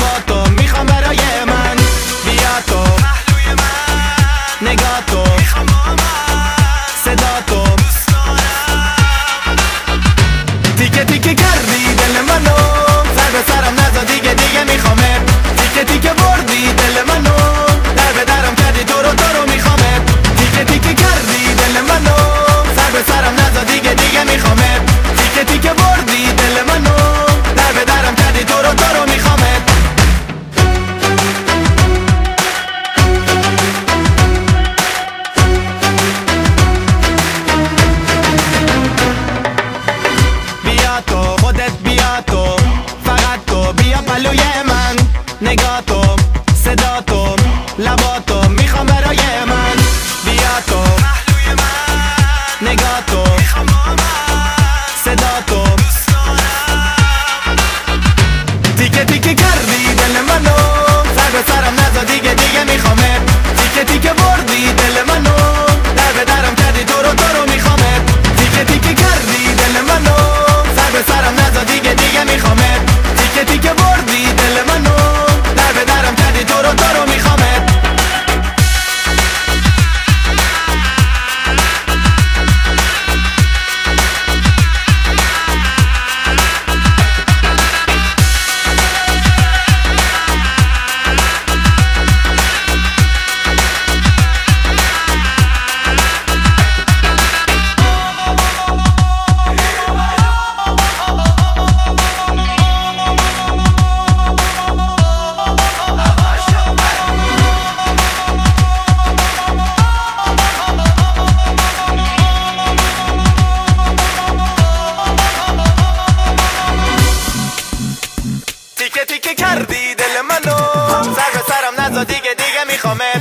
هوا تو میخوام برای من بیا تو پهلوی من نگاه تو میخوام با من صدا تو دوست دارم تیکه تیکه کردی legato که تیکه کردی دل منو سر به سرم نزا دیگه دیگه میخوامه